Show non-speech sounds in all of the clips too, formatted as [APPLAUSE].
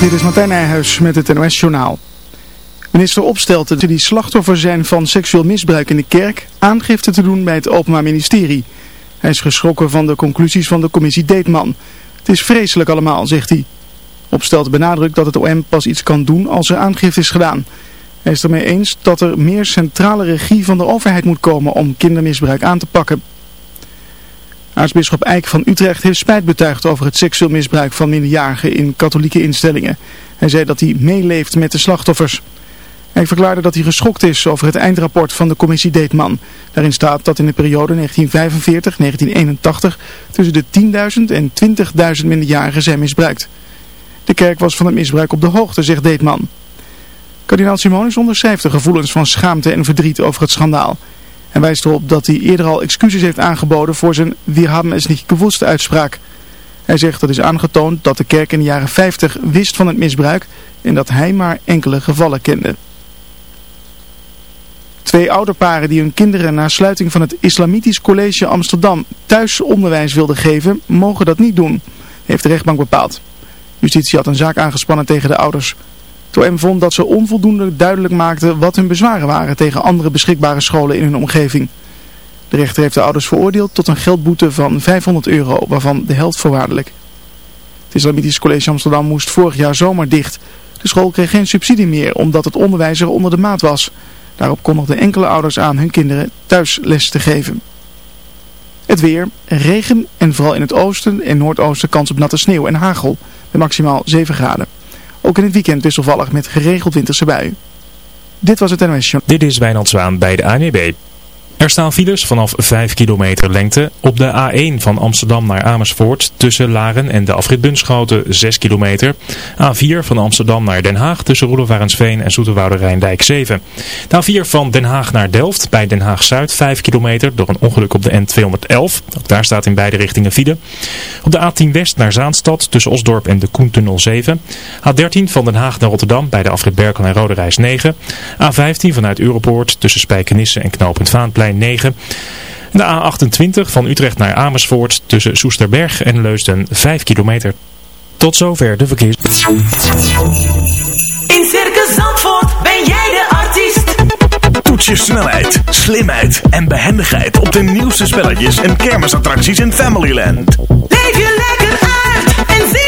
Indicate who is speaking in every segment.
Speaker 1: Dit is Martijn Nijhuis met het NOS-journaal. Minister Opstelten die slachtoffer zijn van seksueel misbruik in de kerk aangifte te doen bij het Openbaar Ministerie. Hij is geschrokken van de conclusies van de commissie Deetman. Het is vreselijk allemaal, zegt hij. Opstelten benadrukt dat het OM pas iets kan doen als er aangifte is gedaan. Hij is ermee eens dat er meer centrale regie van de overheid moet komen om kindermisbruik aan te pakken. Aartsbisschop Eijk van Utrecht heeft spijt betuigd over het seksueel misbruik van minderjarigen in katholieke instellingen. Hij zei dat hij meeleeft met de slachtoffers. Hij verklaarde dat hij geschokt is over het eindrapport van de commissie Deetman. Daarin staat dat in de periode 1945-1981 tussen de 10.000 en 20.000 minderjarigen zijn misbruikt. De kerk was van het misbruik op de hoogte, zegt Deetman. Kardinaal Simonis onderschrijft de gevoelens van schaamte en verdriet over het schandaal. En wijst erop dat hij eerder al excuses heeft aangeboden voor zijn Wir haben es nicht gewusst uitspraak. Hij zegt dat is aangetoond dat de kerk in de jaren 50 wist van het misbruik en dat hij maar enkele gevallen kende. Twee ouderparen die hun kinderen na sluiting van het Islamitisch College Amsterdam thuis onderwijs wilden geven, mogen dat niet doen, heeft de rechtbank bepaald. Justitie had een zaak aangespannen tegen de ouders. Het OM vond dat ze onvoldoende duidelijk maakten wat hun bezwaren waren tegen andere beschikbare scholen in hun omgeving. De rechter heeft de ouders veroordeeld tot een geldboete van 500 euro, waarvan de helft voorwaardelijk. Het Islamitisch College Amsterdam moest vorig jaar zomer dicht. De school kreeg geen subsidie meer omdat het onderwijs er onder de maat was. Daarop kondigden enkele ouders aan hun kinderen thuis les te geven. Het weer, regen en vooral in het oosten en noordoosten kans op natte sneeuw en hagel. Bij maximaal 7 graden. Ook in het weekend wisselvallig met geregeld winterse buien. Dit was het NOS
Speaker 2: Dit is Wijnand Zwaan bij de ANWB. Er staan files vanaf 5 kilometer lengte op de A1 van Amsterdam naar Amersfoort tussen Laren en de afrit Bunschoten 6 kilometer. A4 van Amsterdam naar Den Haag tussen Roelofarensveen en Zoeterwoude Rijndijk 7. De A4 van Den Haag naar Delft bij Den Haag Zuid 5 kilometer door een ongeluk op de N211. Ook daar staat in beide richtingen file. Op de A10 West naar Zaanstad tussen Osdorp en de Koentunnel 7. A13 van Den Haag naar Rotterdam bij de afrit Berkel en Rode Reis 9. A15 vanuit Europoort tussen Spijkenisse en Knopend Vaanplein 9. De A28 van Utrecht naar Amersfoort tussen Soesterberg en Leusden 5 kilometer. Tot zover de verkeers.
Speaker 3: In Circus Zandvoort ben jij de artiest.
Speaker 4: Toets je snelheid, slimheid en behendigheid op de nieuwste spelletjes en kermisattracties in Familyland.
Speaker 3: Leef je lekker uit en zie.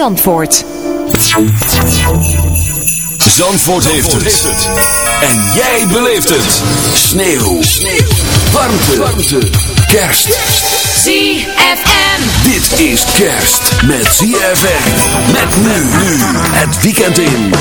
Speaker 5: Zandvoort.
Speaker 6: Zandvoort heeft het. En jij beleeft het. Sneeuw. Sneeuw. Warmte. Warmte. Kerst.
Speaker 3: ZFM.
Speaker 6: Dit is kerst met ZFM. Met nu. Nu. Het weekend in.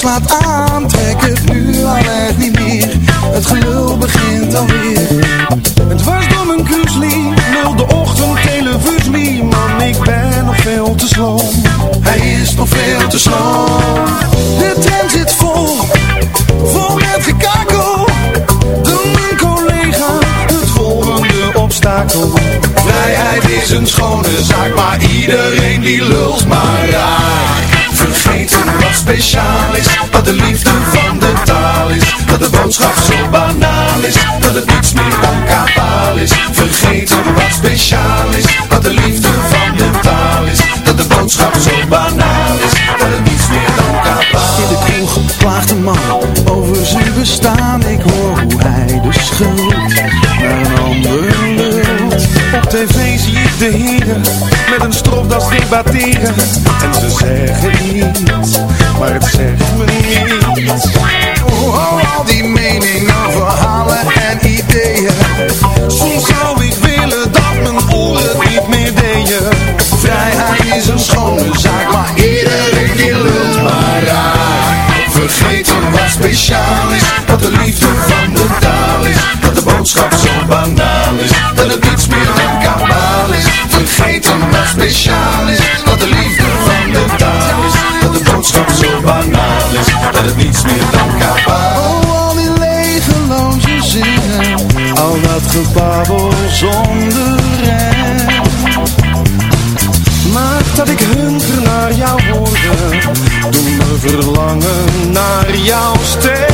Speaker 7: Slaat aan Trek het nu al echt niet meer, het gelul begint alweer. Het was door mijn kruislie, nul de ochtend televisie Man, ik ben nog veel te sloom, hij is nog veel te sloom De tram zit vol, vol met gekakel. Doe mijn collega het volgende obstakel. Vrij Vrijheid is een schone zaak, maar iedereen die lult maar raar. Vergeten wat speciaal is, wat de liefde van de taal is. Dat de boodschap zo banaal is, dat het niets meer dan kabaal is. Vergeten wat speciaal is, wat de liefde van de taal is. Dat de boodschap zo banaal is, dat het niets meer dan kabaal is. In de kroeg een man over zijn bestaan. Ik hoor hoe hij de schuld naar een ander lult. Op tv de heren met een stropdas debatteren. En ze zeggen niets, maar het zegt me niets. Oh, oh, al die meningen, gebabbel zonder rem. Maakt dat ik hunker naar jouw woorden, doe me verlangen naar jouw stem.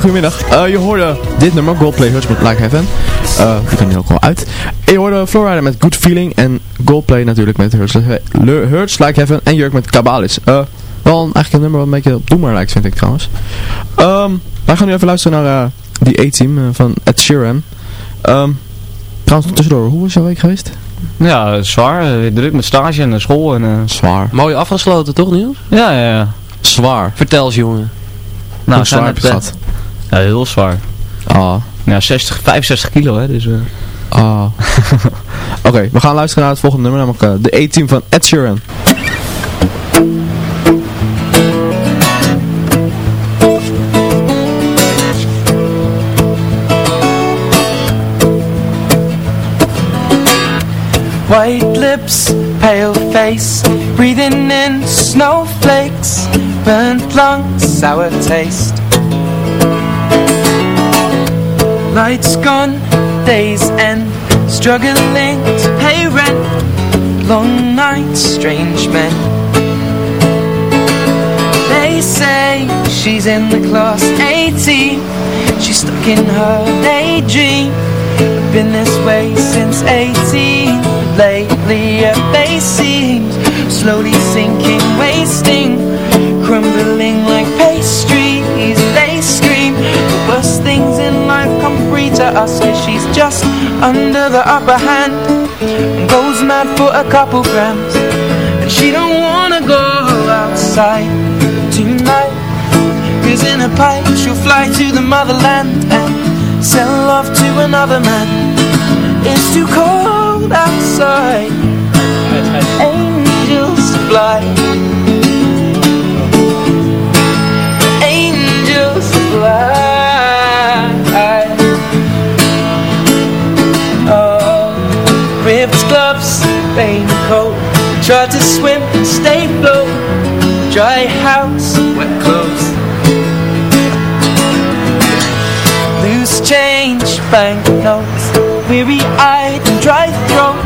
Speaker 5: Goedemiddag.
Speaker 8: goede middag. Eh, je hoorde dit nummer, Goldplay Hurts Like Heaven. Ik die kan nu ook wel uit. Je hoorde Florida met Good Feeling en Goldplay natuurlijk met Hurts, Hurts Like Heaven en Jurk met Kabalis. Uh, wel eigenlijk een nummer wat een beetje op maar lijkt vind ik trouwens. Um, wij gaan nu even luisteren naar eh, die A-team van Ed Sheeran. Um, trouwens, tussendoor, hoe was jouw week geweest?
Speaker 9: Ja, zwaar. Druk met stage en school. En,
Speaker 8: Zwaar.
Speaker 10: Mooi afgesloten toch Niels?
Speaker 9: Ja, ja, ja.
Speaker 8: Zwaar.
Speaker 10: Vertel eens jongen.
Speaker 9: Nou,
Speaker 8: zwaar heb je gehad?
Speaker 9: Ja, heel zwaar.
Speaker 8: Ah.
Speaker 9: Ja, 60, 65 kilo, hè. Dus, uh...
Speaker 8: Ah. [LAUGHS] Oké, we gaan luisteren naar het volgende nummer, namelijk eh, de A-team van Ed Sheeran.
Speaker 11: White lips, pale face, breathing in snowflakes, burnt lungs, sour taste Lights gone, days end Struggling to pay rent. Long nights, strange men. They say she's in the class 18 She's stuck in her daydream. Been this way since 18 Lately, her face seems Slowly sinking, wasting Crumbling. The upper hand. And goes mad for a couple grams, and she don't wanna go outside tonight. Cause in a pipe she'll fly to the motherland and sell love to another man. It's too cold outside. Angels fly. Raincoat. Try to swim, stay float. Dry house, wet clothes. Loose change, banknotes. Weary-eyed and dry throat.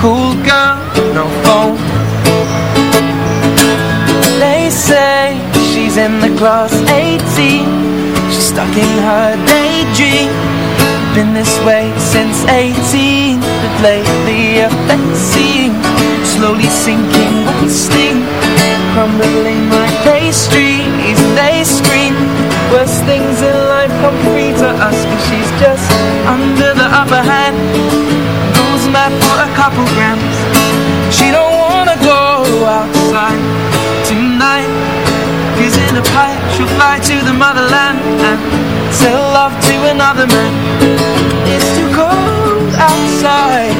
Speaker 11: Cool girl, no phone. They say she's in the class 18. She's stuck in her daydream. Been this way since 18. But lately effects seem slowly sinking, wasting, crumbling like pastries. They scream. Worst things in life come free to us, but she's just under the upper hand. Goes mad for a couple grams. She don't wanna go outside tonight. Cause in a pipe she'll fly to the motherland and sell love to another man. It's too cold outside.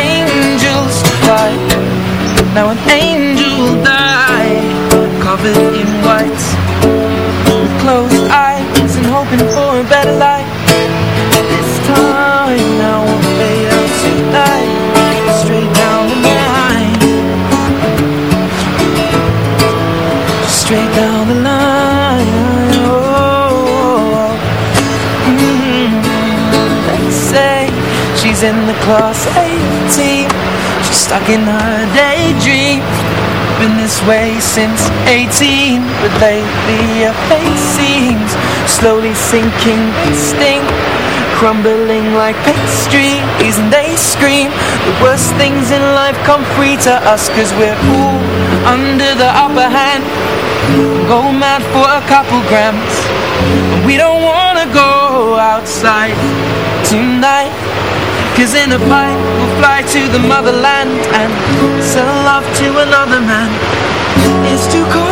Speaker 11: Angels fly. Now an angel will die, covered in white. With closed eyes and hoping for a better life. Class 18. She's stuck in her daydream. Been this way since 18, but lately her face seems slowly sinking, stink, crumbling like pastries, and they scream. The worst things in life come free to us, cause we're all under the upper hand. Go mad for a couple grams, and we don't wanna go outside tonight. Cause in a pipe we'll fly to the motherland and sell love to another man. It's too cold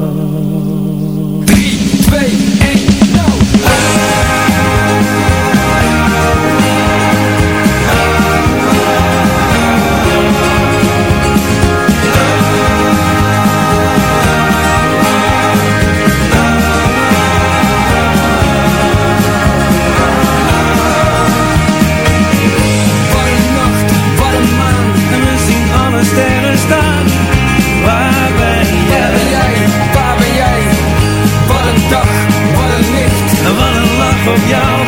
Speaker 12: Lach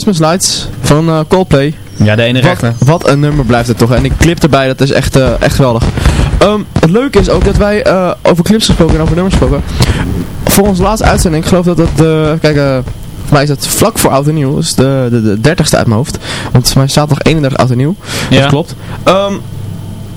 Speaker 13: Christmas Lights
Speaker 8: van eh, Coldplay.
Speaker 9: Ja, de ene
Speaker 8: wat,
Speaker 9: rechter.
Speaker 8: wat een nummer blijft het toch. En die clip erbij, dat is echt, eh, echt geweldig. Ehm, het leuke is ook dat wij eh, over clips gesproken en over nummers gesproken. Voor onze laatste uitzending, ik geloof dat het, eh kijk, voor mij is het vlak voor Oud en Nieuw. Dus de, de, de 30ste uit mijn hoofd. Want mij staat nog 31 Oud en Nieuw.
Speaker 9: Ja.
Speaker 8: Dat klopt. Ehm,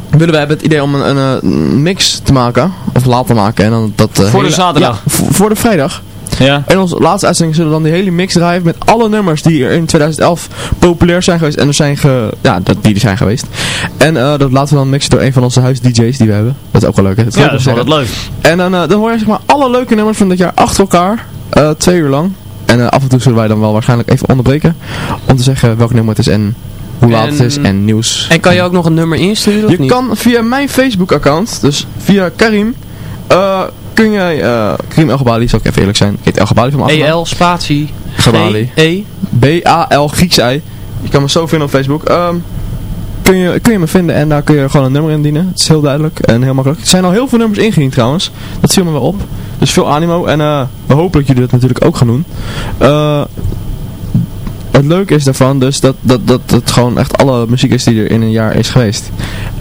Speaker 8: willen wij hebben het idee om een, een, mix te maken. Of laten maken. En dan dat,
Speaker 9: Voor de zaterdag.
Speaker 8: Ja, voor de vrijdag.
Speaker 9: Ja.
Speaker 8: En onze laatste uitzending zullen we dan die hele mix draaien met alle nummers die er in 2011 populair zijn geweest. En er zijn ge, ja, dat, die er zijn geweest. En eh, dat laten we dan mixen door een van onze huis-dj's die we hebben. Dat is ook wel leuk. hè?
Speaker 9: Ja,
Speaker 8: leuk om
Speaker 9: dat is
Speaker 8: zeggen.
Speaker 9: leuk.
Speaker 8: En dan, eh, dan hoor je zeg maar alle leuke nummers van dit jaar achter elkaar. eh, twee uur lang. En af en toe zullen wij dan wel waarschijnlijk even onderbreken. Om te zeggen welk nummer het is en hoe laat het is En- nieuws.
Speaker 14: En kan je ook nog een nummer insturen of
Speaker 8: Je
Speaker 14: niet?
Speaker 8: kan via mijn Facebook account, dus via Karim, eh, kun jij, eh Karim El Gabali, zal ik even eerlijk zijn. Ik heet El Gabali van mijn.
Speaker 14: EL, spatie,
Speaker 8: Gabali.
Speaker 14: G, E.
Speaker 8: B-A-L Grieks ei. Je kan me zo vinden op Facebook. Ehm, kun, je, kun je me vinden en daar kun je gewoon een nummer indienen. Het is heel duidelijk en heel makkelijk. Er zijn al heel veel nummers ingediend trouwens. Dat viel me wel op. Dus veel animo en eh, we hopen dat jullie dat natuurlijk ook gaan doen. Eh, het leuke is daarvan dus dat, dat, dat het gewoon echt alle muziek is die er in een jaar is geweest.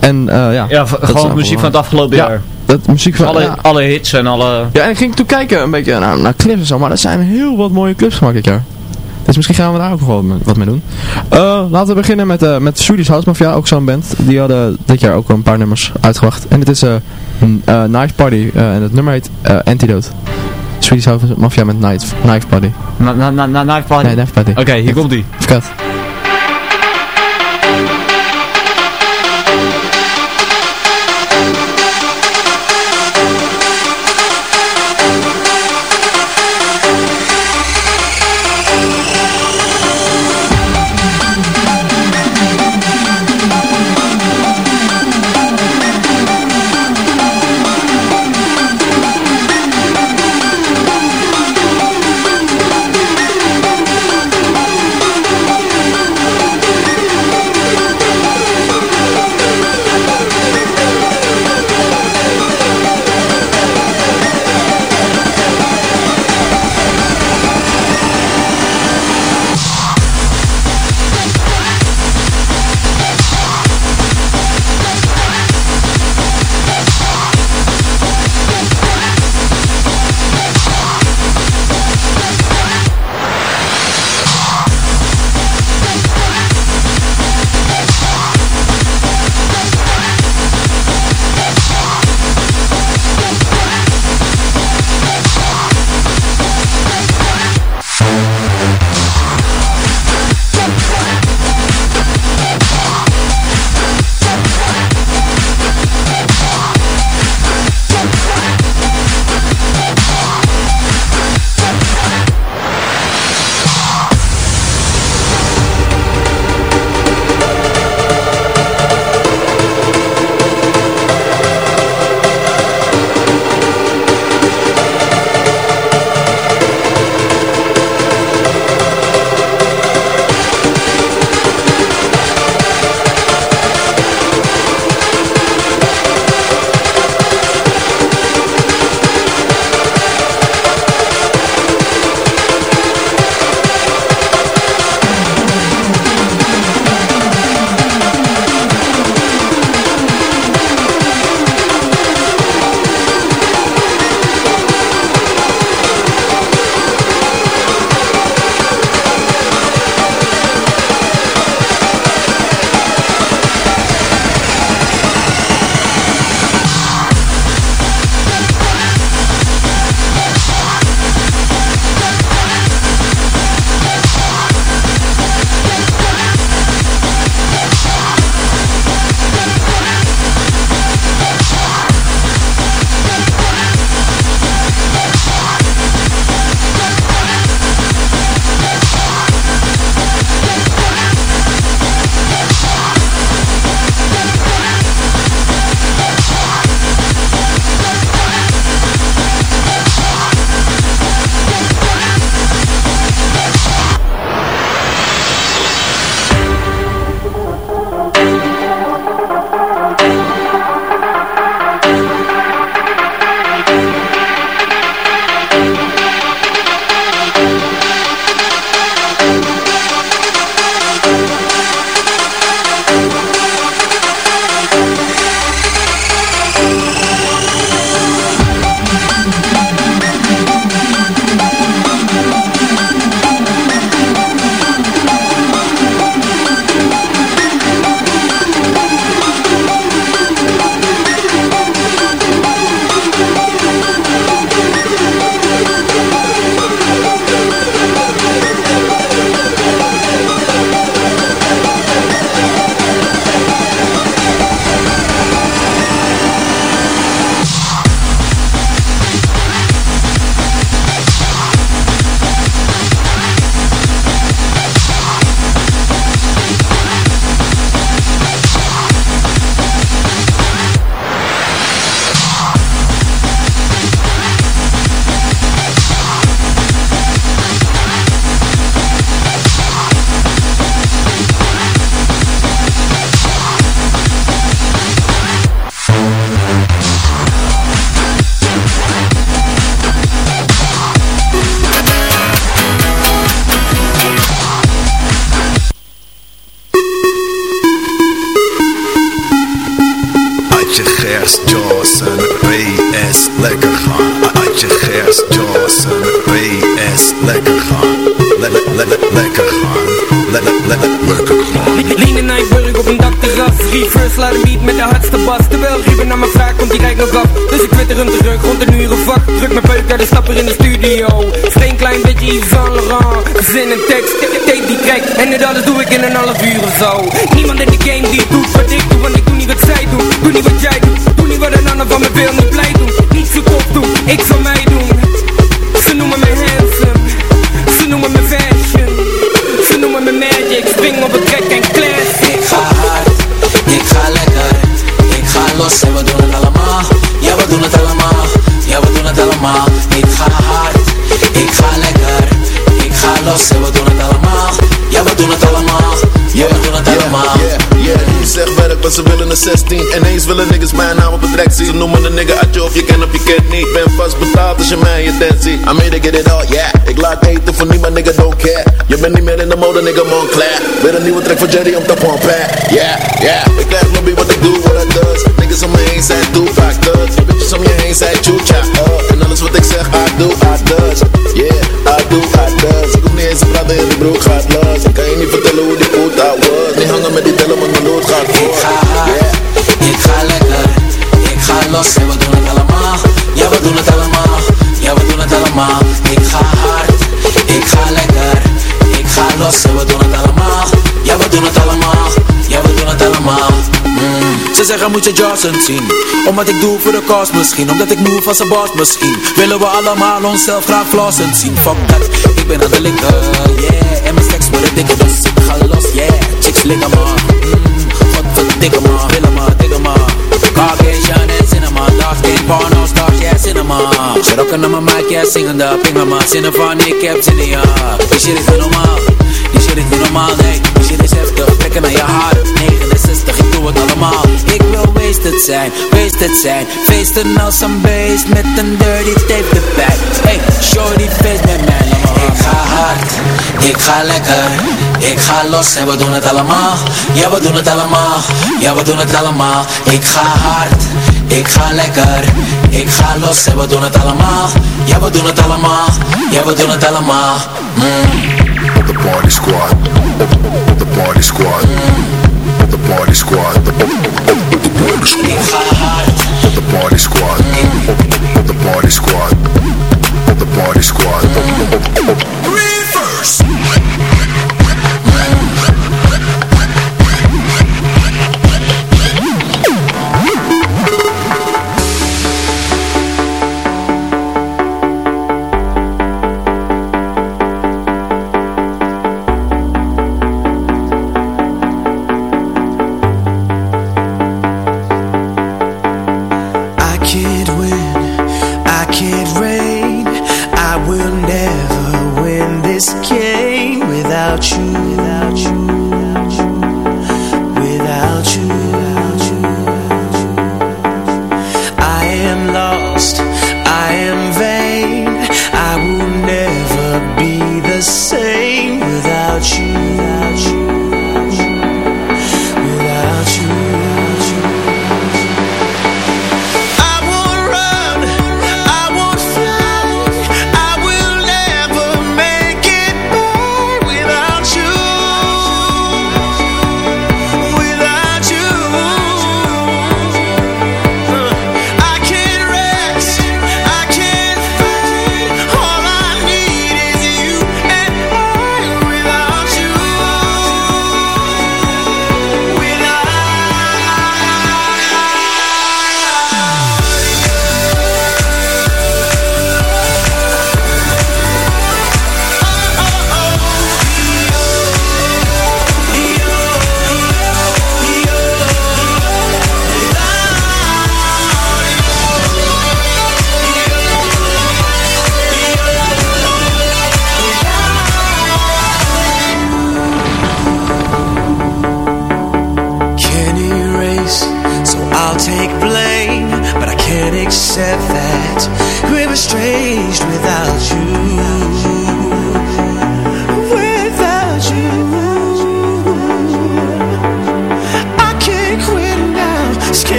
Speaker 8: En eh, ja.
Speaker 9: Gewoon muziek van het afgelopen
Speaker 8: Ja,
Speaker 9: jaar.
Speaker 8: Dat muziek van
Speaker 9: Alle,
Speaker 8: ja.
Speaker 9: alle hits en alle...
Speaker 8: Ja, en ik ging toen kijken een beetje naar, naar clips en zo, maar er zijn heel wat mooie clips gemaakt dit jaar. Dus misschien gaan we daar ook met- wat mee doen. Eh, laten we beginnen met, eh met Swedish House Mafia, ook zo'n band. Die hadden dit jaar ook wel een paar nummers uitgebracht. En dit is n- eh, Knife Party en het nummer heet Antidote. Swedish House Mafia met Knife, knife Party.
Speaker 9: Na, na, na, na, Knife Party?
Speaker 8: Nee, Knife Party.
Speaker 9: Oké, hier komt ie.
Speaker 8: Verkat.
Speaker 15: Stapper in de studio. Steen klein beetje Yves Saint Laurent. Zin en tekst, tape die track En dit alles doe ik in een half uur of zo. Niemand in de game die doet wat ik doe Want ik doe niet wat zij doen. Doe niet wat jij doet. Doe niet wat een ander van me wil Niet blij doen. Niet zo kop doen Ik zal mij doen. Ze noemen me handsome. Ze noemen me fashion. Ze noemen me magic. Spring op het trek en class
Speaker 16: Ik ga hard, ik ga lekker. Ik ga los en we doen het allemaal. Ja we doen het allemaal, ja we doen het allemaal Los en we doen het allemaal. Ja we doen het allemaal, ja we doen het allemaal.
Speaker 17: Yeah, yeah, hier zegt werk, maar ze willen een 16 Ineens willen niggas mijn naam op het rek zien. Ze noemen een nigga uit je of je kent of je kent niet. Ben vast betaald als je mij je tent ziet I made to get it all, yeah. Ik laat eten voor niemand, nigga, don't care. Je bent niet meer in de mode, nigga, Montclair Weer een nieuwe track voor Jerry om te pompen Yeah, yeah. Ik krijg lobby wat ik doe, wat ik does. Niggas om me heen zijn too vaak Je bitches om je heen zijn chucha uh. Broek gaat los Ik kan je niet vertellen hoe die I was? Niet hangen met die tellen, want mijn lood gaat voor.
Speaker 16: Ik ga hard, ik ga lekker. Ik ga los en we Ze zeggen moet je Johnson zien? Omdat ik doe voor de kost misschien Omdat ik move als een boss misschien. Willen we allemaal onszelf graag flossend zien? Fuck dat, ik ben aan de linker. Yeah, en mijn stacks worden dikker Dus ik ga los, yeah. Chicks liggen maar. Mm, Godverdikke maar, willen maar, dikke maar. Caucasian en cinema Dark skin, porno stars, yeah cinema. Ze rocken naar mijn mic, yeah zingende Pingen maar, zinnen van ik heb zin in ja. Die shit is niet normaal. Die shit is niet normaal, nee. Die shit is heftig, trekken naar je hart zijn, wasted zijn Feesten als een beest met een dirty tape Hey, shorty feest met mij, Ik ga hard, ik ga lekker Ik ga los en we doen het allemaal Ja, we doen het allemaal Ja, we doen het allemaal Ik ga hard, ik ga lekker Ik ga los en we doen het allemaal Ja, we doen het allemaal Ja, we doen het allemaal mm.
Speaker 17: The party squad The party squad The party squad party squad
Speaker 16: Ik ga hard
Speaker 17: The party squad The party squad The party squad
Speaker 16: Reverse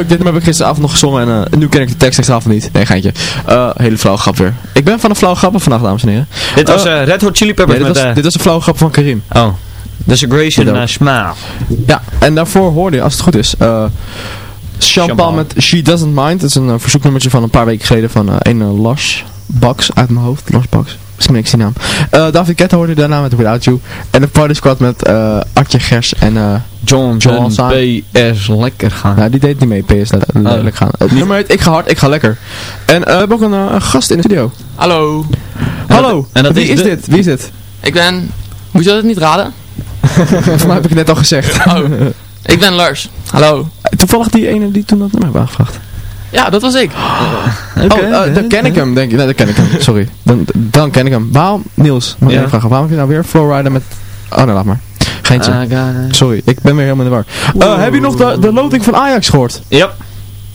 Speaker 8: Leuk, dit heb ik gisteravond nog gezongen en eh, nu ken ik de tekst gisteravond niet. Nee, geintje. Eh, hele flauwe grap weer. Ik ben van de flauwe grappen vandaag, dames en heren.
Speaker 9: Dit was
Speaker 8: Eh,
Speaker 9: Red Hot Chili Peppers
Speaker 8: nee, dit,
Speaker 9: met...
Speaker 8: was, dit was een flauwe grap van Karim.
Speaker 9: Oh. Uh, Smile.
Speaker 8: Ja, en daarvoor hoorde je, als het goed is, Paul. met She Doesn't Mind. Dat is een eh, verzoeknummertje van een paar weken geleden van eh een eh, Lars uit mijn hoofd. Lars Bax. Misschien niks die naam. David Guetta hoorde daarna met Without You. En de Party Squad met Artje Gers en
Speaker 9: John
Speaker 8: John.
Speaker 9: PS lekker gaan.
Speaker 8: Nou, die deed niet mee, PS. Dat,
Speaker 9: Oh.
Speaker 8: lekker gaan. Het nummer heet Ik ga hard, ik ga lekker. En eh, we hebben ook een, eh, een gast in de studio.
Speaker 18: Hallo.
Speaker 8: Hallo.
Speaker 9: en dat
Speaker 8: Wie
Speaker 9: is de-
Speaker 8: dit? Wie is dit?
Speaker 18: Ik ben... Moet je dat niet raden? [LAUGHS]
Speaker 8: Volgens mij heb ik het net al gezegd.
Speaker 18: Oh. Ik ben Lars. Hallo.
Speaker 8: Toevallig die ene die toen dat nummer hebben aangevraagd.
Speaker 18: Ja, dat was ik.
Speaker 8: oh, eh, dan ken ik hem, denk ik. Nee, dan ken ik hem. Sorry. Dan, dan ken ik hem. Waarom, Niels, mag ik
Speaker 9: Ja.
Speaker 8: vragen, waarom heb je nou weer Flowrider met... Oh, nee, laat maar. Geintje.
Speaker 9: Ah,
Speaker 8: Sorry, ik ben weer helemaal in de war. Eh, heb je nog de, de loting van Ajax gehoord?
Speaker 9: Ja.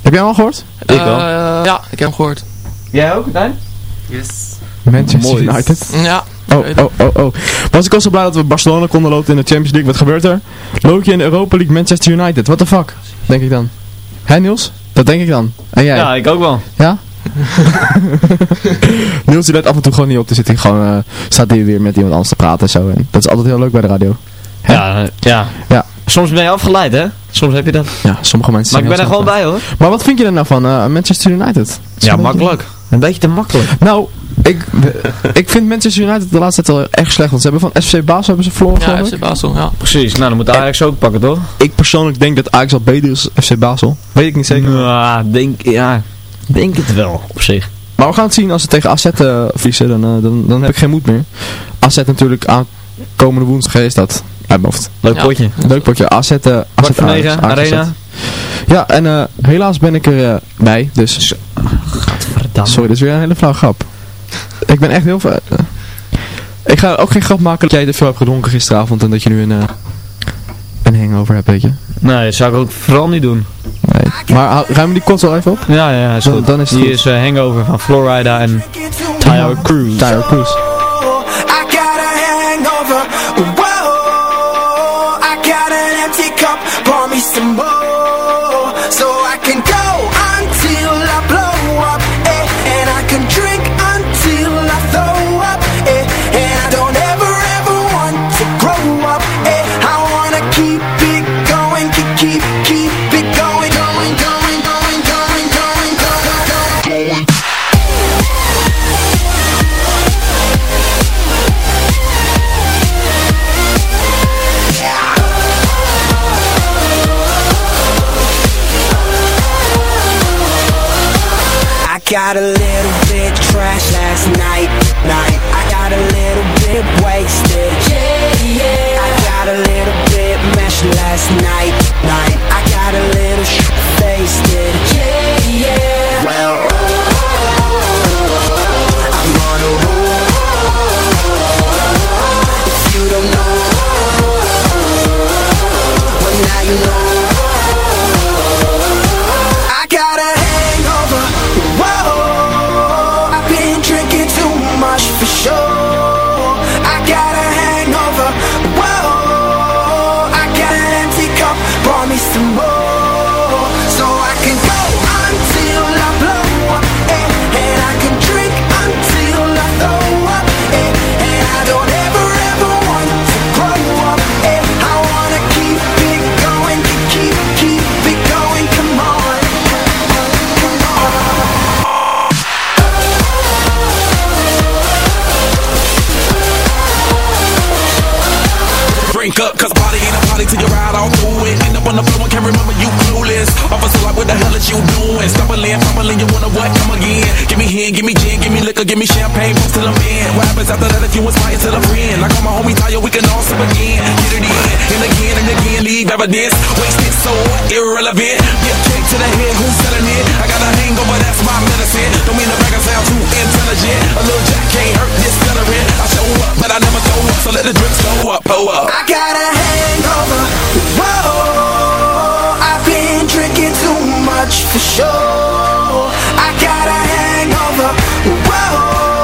Speaker 8: Heb jij hem al gehoord?
Speaker 9: Ik wel.
Speaker 18: Eh, ja, ik heb hem gehoord.
Speaker 9: Jij ook, Dijn?
Speaker 18: Yes.
Speaker 8: Manchester
Speaker 9: Mooi.
Speaker 8: United.
Speaker 18: Ja.
Speaker 8: Oh, oh, oh, oh. Was ik al zo blij dat we Barcelona konden loten in de Champions League. Wat gebeurt er? Lood je in de Europa League Manchester United. What the fuck? Denk ik dan. Hé Niels? Dat denk ik dan. En jij?
Speaker 9: Ja, ik ook wel.
Speaker 8: Ja? [LAUGHS] Niels die let af en toe gewoon niet op te zitten. Gewoon eh, staat hier weer met iemand anders te praten en zo. En dat is altijd heel leuk bij de radio. Hè?
Speaker 9: Ja, eh, ja.
Speaker 8: Ja.
Speaker 9: Soms ben je afgeleid, hè? Soms heb je dat.
Speaker 8: Ja, sommige mensen
Speaker 9: Maar ik ben
Speaker 8: zijn
Speaker 9: er gewoon bij, hoor.
Speaker 8: Maar wat vind je er nou van eh, Manchester United?
Speaker 9: Ja,
Speaker 8: een beetje-
Speaker 9: makkelijk. Een beetje te makkelijk.
Speaker 8: Nou, ik, [LAUGHS] ik vind Manchester United de laatste tijd wel echt slecht. Want ze hebben van FC Basel hebben ze verloren,
Speaker 18: Ja. FC Basel, ja.
Speaker 9: Precies. Nou, dan moet Ajax ook pakken, toch?
Speaker 8: Ik persoonlijk denk dat Ajax al beter is dan FC Basel. Weet ik niet zeker.
Speaker 9: Ja, denk, ja, denk het wel, op zich.
Speaker 8: Maar we gaan het zien als ze tegen AZ eh verliezen. Dan, eh, dan, dan heb ik geen moed meer. AZ natuurlijk aan komende woensdag is dat. Uit mijn hoofd.
Speaker 9: Leuk
Speaker 18: Ja.
Speaker 9: potje.
Speaker 8: Leuk potje. AZ, eh Ajax,
Speaker 9: negen,
Speaker 8: Ajax,
Speaker 9: Arena.
Speaker 8: Ja, en eh, helaas ben ik er eh, bij. Dus
Speaker 9: Verdamme.
Speaker 8: sorry, dat is weer een hele flauwe grap. ik ben echt heel veel... eh, ik ga ook geen grap maken dat jij te veel hebt gedronken gisteravond. En dat je nu een, eh, een hangover hebt, weet je.
Speaker 9: Nee, dat zou ik ook vooral niet doen.
Speaker 8: Nee. Maar ruim die kot wel even op.
Speaker 9: Ja, ja, is
Speaker 8: Dan-
Speaker 9: goed.
Speaker 8: dan is het
Speaker 9: Die
Speaker 8: goed.
Speaker 9: is eh, Hangover van Florida en Tyler Cruise.
Speaker 8: Tyler Cruise.
Speaker 19: Give me champagne, post till I'm in. What happens after that if you inspire till a friend? Like all my homies tired, we can all sip again. Get it in, and again and again, leave evidence. Wasted so irrelevant. Get kicked to the head, who's selling it? I got a hangover, that's my medicine. Don't mean to brag, I sound too intelligent. A little jack can't hurt this celebrant. I show up, but I never throw up, so let the drinks go up, pull up.
Speaker 7: I got a hangover. Whoa, I've been drinking too much for sure. I got a hangover. Whoa,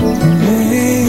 Speaker 4: 没